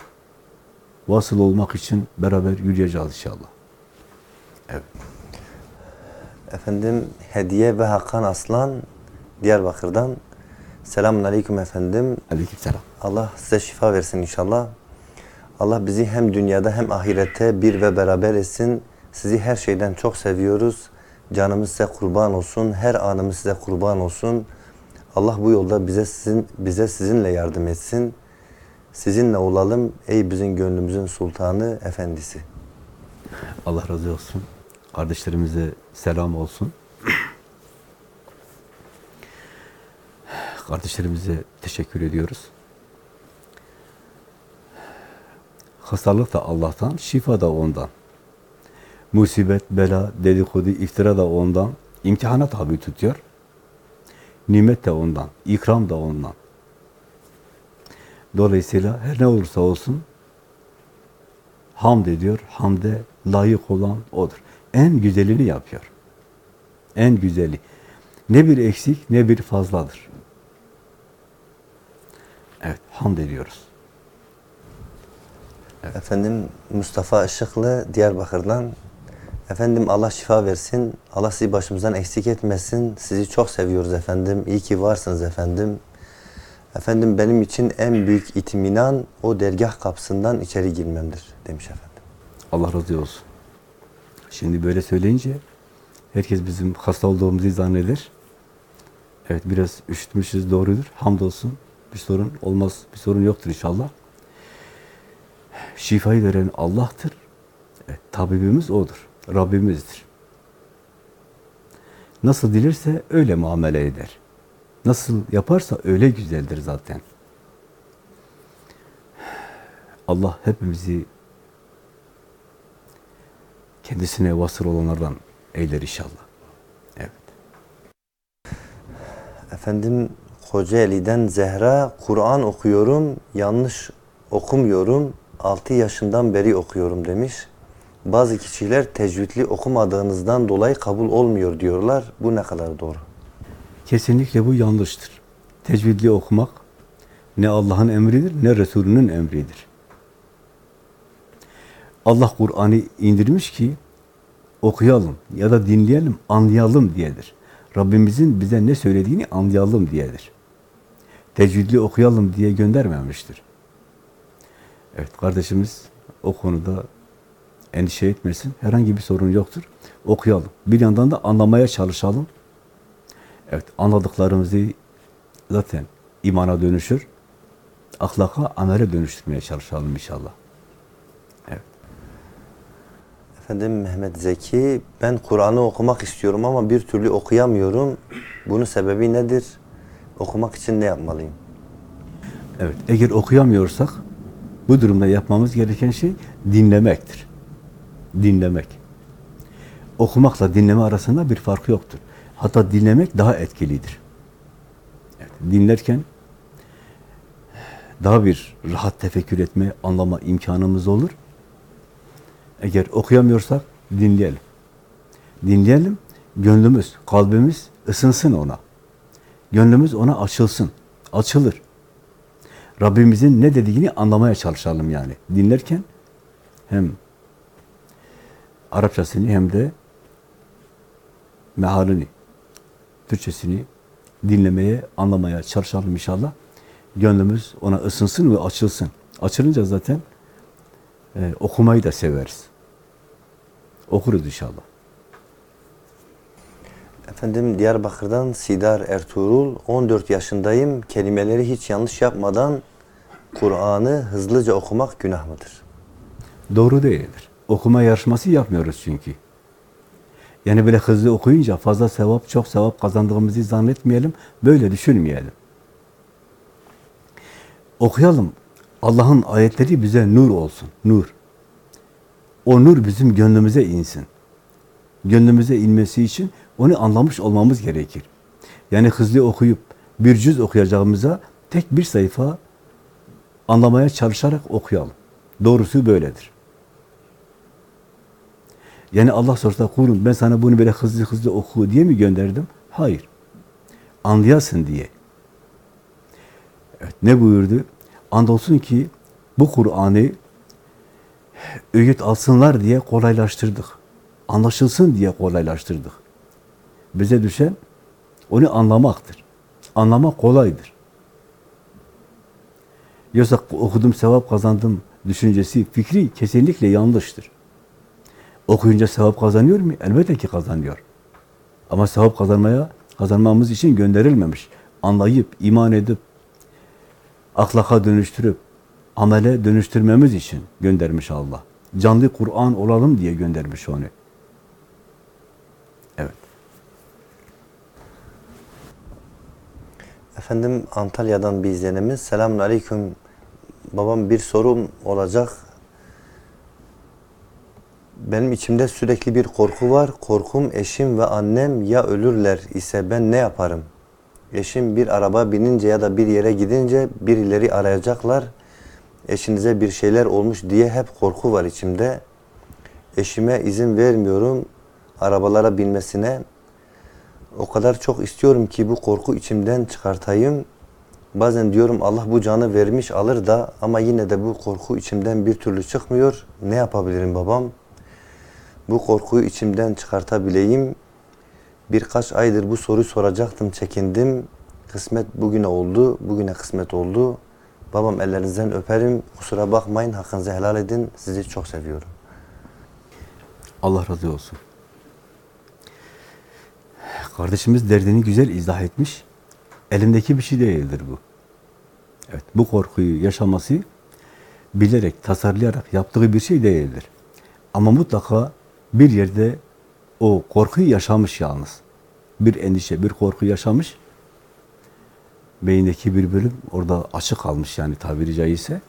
vasıl olmak için beraber yürüyeceğiz inşallah. Efendim Hediye ve Hakan Aslan Diyarbakır'dan. Selamun Aleyküm efendim. Aleykümselam. Allah size şifa versin inşallah. Allah bizi hem dünyada hem ahirette bir ve beraber etsin. Sizi her şeyden çok seviyoruz. Canımız size kurban olsun. Her anımız size kurban olsun. Allah bu yolda bize sizin bize sizinle yardım etsin. Sizinle olalım ey bizim gönlümüzün sultanı efendisi. Allah razı olsun. Kardeşlerimize selam olsun. Kardeşlerimize teşekkür ediyoruz. Hastalık da Allah'tan, şifa da ondan. Musibet, bela, dedikodu, iftira da ondan. İmtihana tabi tutuyor. Nimet de ondan, ikram da ondan. Dolayısıyla her ne olursa olsun hamd ediyor. Hamde layık olan odur. En güzelini yapıyor. En güzeli. Ne bir eksik ne bir fazladır. Evet, hamd ediyoruz. Efendim Mustafa Işıklı Diyarbakır'dan. Efendim Allah şifa versin. Allah sizi başımızdan eksik etmesin. Sizi çok seviyoruz efendim. İyi ki varsınız efendim. Efendim benim için en büyük itminan o dergah kapısından içeri girmemdir demiş efendim. Allah razı olsun. Şimdi böyle söyleyince herkes bizim hasta olduğumuzu zanneder. Evet biraz üşütmüşüz doğrudur. Hamdolsun. Bir sorun olmaz. Bir sorun yoktur inşallah. Şifayı veren Allah'tır. Evet, tabibimiz O'dur. Rabbimizdir. Nasıl dilerse öyle muamele eder. Nasıl yaparsa öyle güzeldir zaten. Allah hepimizi kendisine vasıl olanlardan eyler inşallah. Evet. Efendim Kocaeli'den Zehra Kur'an okuyorum, yanlış okumuyorum. 6 yaşından beri okuyorum demiş. Bazı kişiler tecvidli okumadığınızdan dolayı kabul olmuyor diyorlar. Bu ne kadar doğru? Kesinlikle bu yanlıştır. Tecvidli okumak ne Allah'ın emridir ne Resulünün emridir. Allah Kur'an'ı indirmiş ki okuyalım ya da dinleyelim, anlayalım diyedir. Rabbimizin bize ne söylediğini anlayalım diyedir. Tecvidli okuyalım diye göndermemiştir. Evet kardeşimiz o konuda endişe etmesin. Herhangi bir sorun yoktur. Okuyalım. Bir yandan da anlamaya çalışalım. Evet, anladıklarımızı zaten imana dönüşür. Ahlaka, amele dönüştürmeye çalışalım inşallah. Evet. Efendim Mehmet Zeki, ben Kur'an'ı okumak istiyorum ama bir türlü okuyamıyorum. Bunun sebebi nedir? Okumak için ne yapmalıyım? Evet, eğer okuyamıyorsak bu durumda yapmamız gereken şey dinlemektir. Dinlemek. Okumakla dinleme arasında bir fark yoktur. Hatta dinlemek daha etkilidir. Evet, dinlerken daha bir rahat tefekkür etme, anlama imkanımız olur. Eğer okuyamıyorsak dinleyelim. Dinleyelim, gönlümüz, kalbimiz ısınsın ona. Gönlümüz ona açılsın, açılır. Rabbimizin ne dediğini anlamaya çalışalım yani. Dinlerken hem Arapçasını hem de mehalini, Türkçesini dinlemeye, anlamaya çalışalım inşallah. Gönlümüz ona ısınsın ve açılsın. Açılınca zaten e, okumayı da severiz. Okuruz inşallah. Efendim Diyarbakır'dan Sidar Ertuğrul, 14 yaşındayım. Kelimeleri hiç yanlış yapmadan Kur'an'ı hızlıca okumak günah mıdır? Doğru değildir. Okuma yarışması yapmıyoruz çünkü. Yani böyle hızlı okuyunca fazla sevap, çok sevap kazandığımızı zannetmeyelim. Böyle düşünmeyelim. Okuyalım. Allah'ın ayetleri bize nur olsun. Nur. O nur bizim gönlümüze insin. Gönlümüze inmesi için onu anlamış olmamız gerekir. Yani hızlı okuyup bir cüz okuyacağımıza tek bir sayfa anlamaya çalışarak okuyalım. Doğrusu böyledir. Yani Allah sorsa kulum ben sana bunu böyle hızlı hızlı oku diye mi gönderdim? Hayır. Anlayasın diye. Evet, ne buyurdu? Andolsun ki bu Kur'an'ı öğüt alsınlar diye kolaylaştırdık. Anlaşılsın diye kolaylaştırdık. Bize düşen onu anlamaktır. Anlamak kolaydır. Yoksa okudum sevap kazandım düşüncesi, fikri kesinlikle yanlıştır. Okuyunca sevap kazanıyor mu? Elbette ki kazanıyor. Ama sevap kazanmaya, kazanmamız için gönderilmemiş. Anlayıp, iman edip, ahlaka dönüştürüp, amele dönüştürmemiz için göndermiş Allah. Canlı Kur'an olalım diye göndermiş onu. Evet. Efendim Antalya'dan bir izlenimiz. Selamun Aleyküm. Babam bir sorum olacak. Benim içimde sürekli bir korku var. Korkum eşim ve annem ya ölürler ise ben ne yaparım? Eşim bir araba binince ya da bir yere gidince birileri arayacaklar. Eşinize bir şeyler olmuş diye hep korku var içimde. Eşime izin vermiyorum arabalara binmesine. O kadar çok istiyorum ki bu korku içimden çıkartayım. Bazen diyorum Allah bu canı vermiş alır da ama yine de bu korku içimden bir türlü çıkmıyor. Ne yapabilirim babam? Bu korkuyu içimden çıkartabileyim. Birkaç aydır bu soruyu soracaktım, çekindim. Kısmet bugüne oldu, bugüne kısmet oldu. Babam ellerinizden öperim. Kusura bakmayın, hakkınızı helal edin. Sizi çok seviyorum. Allah razı olsun. Kardeşimiz derdini güzel izah etmiş. Elimdeki bir şey değildir bu. Evet, bu korkuyu yaşaması bilerek, tasarlayarak yaptığı bir şey değildir. Ama mutlaka bir yerde o korkuyu yaşamış yalnız. Bir endişe, bir korku yaşamış. Beyindeki bir bölüm orada açık kalmış yani tabiri caizse.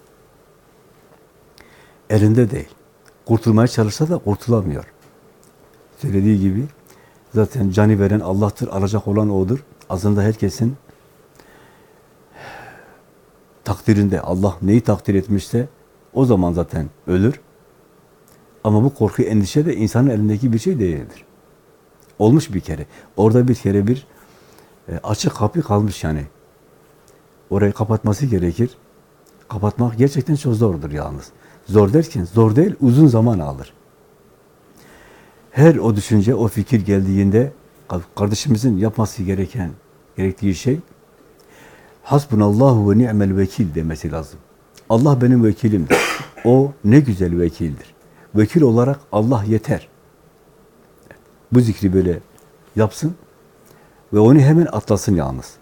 Elinde değil. Kurtulmaya çalışsa da kurtulamıyor. Söylediği gibi zaten canı veren Allah'tır, alacak olan O'dur. Aslında herkesin takdirinde Allah neyi takdir etmişse o zaman zaten ölür. Ama bu korku, endişe de insanın elindeki bir şey değildir. Olmuş bir kere. Orada bir kere bir e, açık kapı kalmış yani. Orayı kapatması gerekir. Kapatmak gerçekten çok zordur yalnız. Zor derken zor değil, uzun zaman alır. Her o düşünce, o fikir geldiğinde kardeşimizin yapması gereken, gerektiği şey Hasbunallahu ve ni'mel vekil demesi lazım. Allah benim vekilimdir. O ne güzel vekildir. Vekil olarak Allah yeter. Bu zikri böyle yapsın ve onu hemen atlasın yalnız.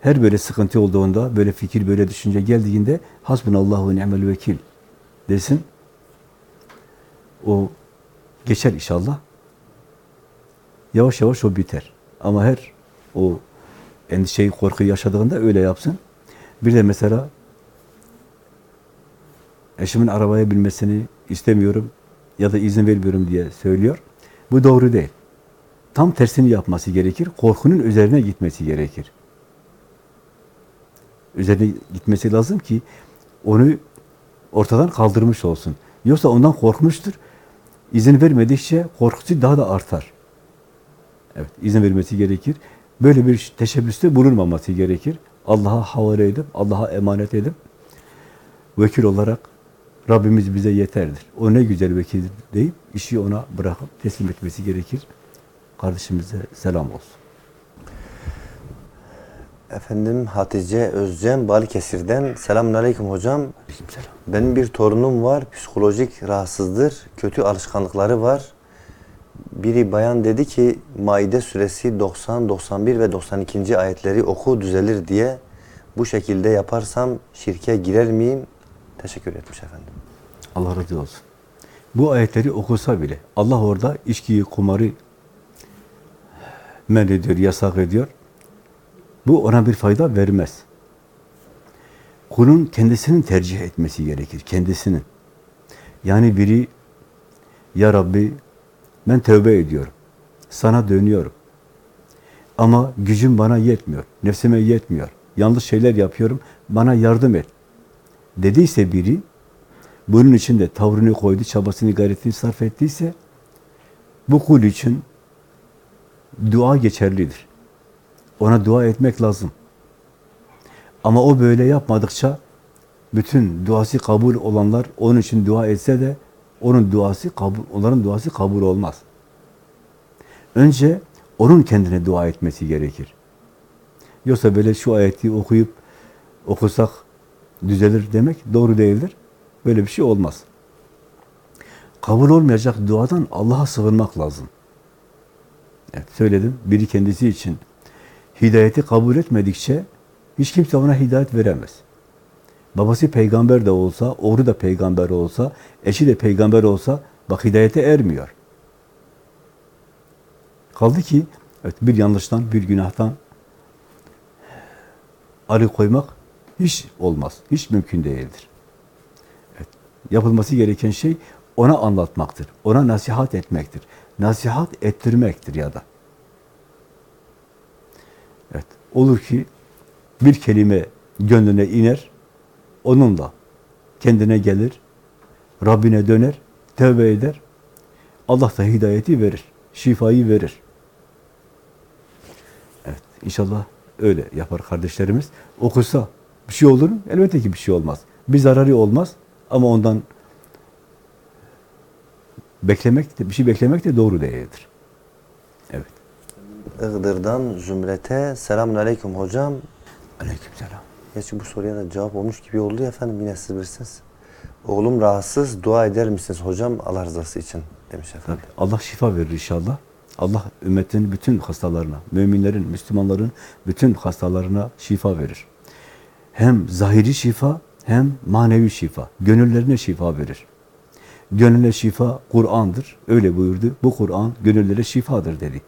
Her böyle sıkıntı olduğunda, böyle fikir, böyle düşünce geldiğinde hasbunallahu ve ni'mel vekil desin. O geçer inşallah. Yavaş yavaş o biter. Ama her o endişeyi, korkuyu yaşadığında öyle yapsın. Bir de mesela eşimin arabaya binmesini istemiyorum ya da izin vermiyorum diye söylüyor. Bu doğru değil. Tam tersini yapması gerekir. Korkunun üzerine gitmesi gerekir. Üzerine gitmesi lazım ki onu ortadan kaldırmış olsun. Yoksa ondan korkmuştur. İzin vermedikçe korkusu daha da artar. Evet, izin vermesi gerekir. Böyle bir teşebbüste bulunmaması gerekir. Allah'a havale edip, Allah'a emanet edip, vekil olarak Rabbimiz bize yeterdir. O ne güzel vekildir deyip, işi ona bırakıp teslim etmesi gerekir. Kardeşimize selam olsun. Efendim Hatice Özcem Balıkesir'den. Selamun Aleyküm hocam. Aleykümselam. Benim bir torunum var, psikolojik rahatsızdır, kötü alışkanlıkları var. Biri bayan dedi ki Maide suresi 90, 91 ve 92. ayetleri oku düzelir diye bu şekilde yaparsam şirke girer miyim? Teşekkür etmiş efendim. Allah razı olsun. Bu ayetleri okusa bile Allah orada içkiyi, kumarı men ediyor, yasak ediyor. Bu ona bir fayda vermez. Kulun kendisinin tercih etmesi gerekir, kendisinin. Yani biri Ya Rabbi ben tövbe ediyorum. Sana dönüyorum. Ama gücüm bana yetmiyor. Nefsime yetmiyor. Yanlış şeyler yapıyorum. Bana yardım et. Dediyse biri bunun için de tavrını koydu, çabasını, gayretini sarf ettiyse bu kul için dua geçerlidir. Ona dua etmek lazım. Ama o böyle yapmadıkça bütün duası kabul olanlar onun için dua etse de onun duası kabul, onların duası kabul olmaz. Önce onun kendine dua etmesi gerekir. Yoksa böyle şu ayeti okuyup okusak düzelir demek doğru değildir. Böyle bir şey olmaz. Kabul olmayacak duadan Allah'a sığınmak lazım. Evet, söyledim. Biri kendisi için hidayeti kabul etmedikçe hiç kimse ona hidayet veremez. Babası peygamber de olsa, oğlu da peygamber olsa, eşi de peygamber olsa bak hidayete ermiyor. Kaldı ki evet, bir yanlıştan, bir günahtan arı koymak hiç olmaz. Hiç mümkün değildir. Yapılması gereken şey ona anlatmaktır. Ona nasihat etmektir. Nasihat ettirmektir ya da. Evet, olur ki bir kelime gönlüne iner, onunla kendine gelir, Rabbine döner, tövbe eder. Allah da hidayeti verir, şifayı verir. Evet, inşallah öyle yapar kardeşlerimiz. Okusa bir şey olur mu? Elbette ki bir şey olmaz. Bir zararı olmaz ama ondan beklemek de, bir şey beklemek de doğru değildir. Evet. Iğdır'dan Zümret'e selamun aleyküm hocam. Aleykümselam. Gerçi bu soruya da cevap olmuş gibi oldu ya efendim yine siz bilirsiniz. Oğlum rahatsız dua eder misiniz hocam Allah rızası için demiş efendim. Tabii. Allah şifa verir inşallah. Allah ümmetin bütün hastalarına, müminlerin, Müslümanların bütün hastalarına şifa verir. Hem zahiri şifa hem manevi şifa. Gönüllerine şifa verir. Gönüle şifa Kur'an'dır. Öyle buyurdu. Bu Kur'an gönüllere şifadır dedi.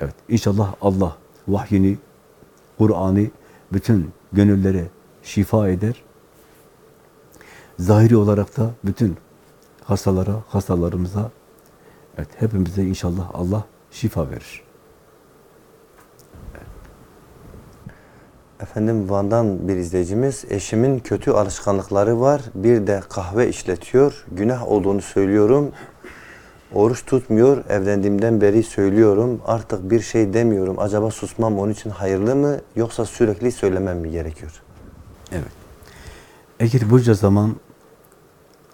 Evet. inşallah Allah vahyini, Kur'an'ı bütün gönüllere şifa eder. Zahiri olarak da bütün hastalara, hastalarımıza evet hepimize inşallah Allah şifa verir. Efendim Van'dan bir izleyicimiz, eşimin kötü alışkanlıkları var, bir de kahve işletiyor, günah olduğunu söylüyorum, oruç tutmuyor, evlendiğimden beri söylüyorum, artık bir şey demiyorum, acaba susmam onun için hayırlı mı, yoksa sürekli söylemem mi gerekiyor? Evet. Eğer bunca zaman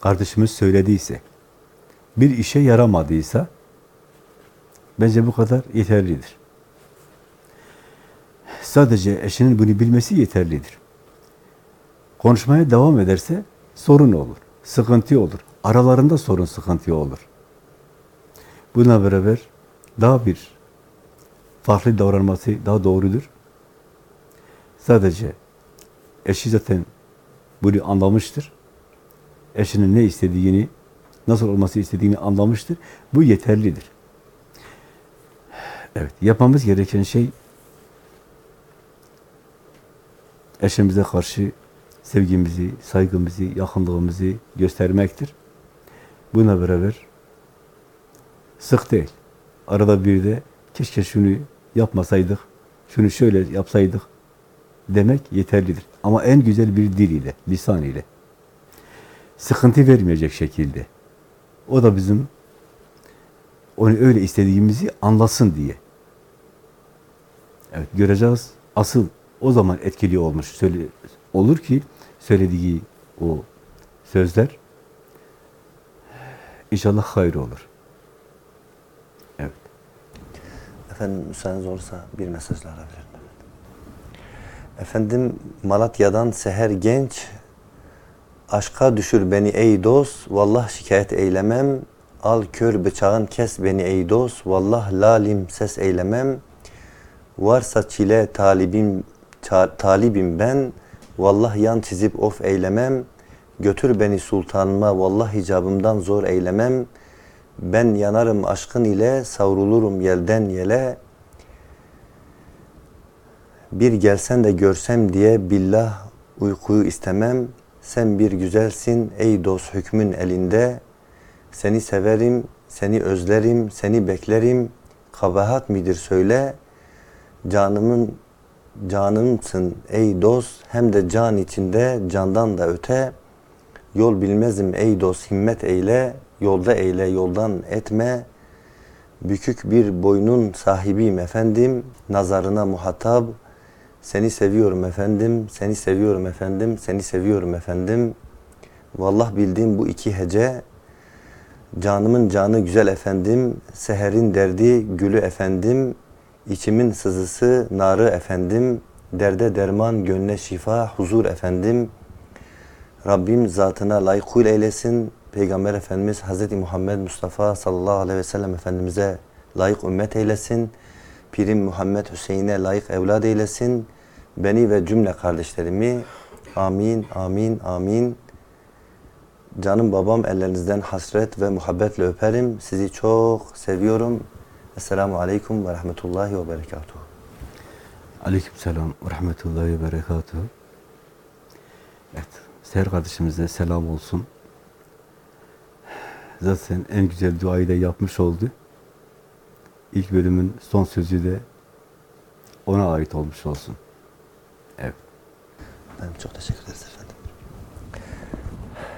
kardeşimiz söylediyse, bir işe yaramadıysa, bence bu kadar yeterlidir. Sadece eşinin bunu bilmesi yeterlidir. Konuşmaya devam ederse sorun olur, sıkıntı olur. Aralarında sorun, sıkıntı olur. Buna beraber daha bir farklı davranması daha doğrudur. Sadece eşi zaten bunu anlamıştır. Eşinin ne istediğini, nasıl olması istediğini anlamıştır. Bu yeterlidir. Evet, yapmamız gereken şey eşimize karşı sevgimizi, saygımızı, yakınlığımızı göstermektir. Buna beraber sık değil. Arada bir de keşke şunu yapmasaydık, şunu şöyle yapsaydık demek yeterlidir. Ama en güzel bir dil ile, lisan ile. Sıkıntı vermeyecek şekilde. O da bizim onu öyle istediğimizi anlasın diye. Evet göreceğiz. Asıl o zaman etkili olmuş söyle, olur ki söylediği o sözler inşallah hayır olur. Evet. Efendim müsaadeniz olursa bir mesajla alabilirim. Efendim Malatya'dan Seher Genç Aşka düşür beni ey dost Vallah şikayet eylemem Al kör bıçağın kes beni ey dost Vallah lalim ses eylemem Varsa çile talibim ta- talibim ben Vallah yan çizip of eylemem Götür beni sultanıma Vallah hicabımdan zor eylemem Ben yanarım aşkın ile Savrulurum yelden yele Bir gelsen de görsem diye billah uykuyu istemem. Sen bir güzelsin ey dost hükmün elinde. Seni severim, seni özlerim, seni beklerim. Kabahat midir söyle. Canımın canımsın ey dost hem de can içinde candan da öte. Yol bilmezim ey dost himmet eyle, yolda eyle yoldan etme. Bükük bir boynun sahibiyim efendim, nazarına muhatap. Seni seviyorum efendim, seni seviyorum efendim, seni seviyorum efendim. Vallah bildiğim bu iki hece, canımın canı güzel efendim, seherin derdi gülü efendim, içimin sızısı narı efendim, derde derman gönle şifa huzur efendim. Rabbim zatına layık kul eylesin. Peygamber Efendimiz Hz. Muhammed Mustafa sallallahu aleyhi ve sellem Efendimiz'e layık ümmet eylesin. Pirim Muhammed Hüseyin'e layık evlad eylesin. Beni ve cümle kardeşlerimi amin, amin, amin. Canım babam ellerinizden hasret ve muhabbetle öperim. Sizi çok seviyorum. Esselamu Aleyküm ve Rahmetullahi ve Berekatuhu. Aleykümselam ve rahmetullahi ve berekatuhu. Evet, Seher kardeşimize selam olsun. Zaten en güzel duayı da yapmış oldu. İlk bölümün son sözü de ona ait olmuş olsun. Evet. Ben çok teşekkür ederiz efendim.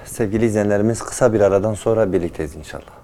Sevgili izleyenlerimiz kısa bir aradan sonra birlikteyiz inşallah.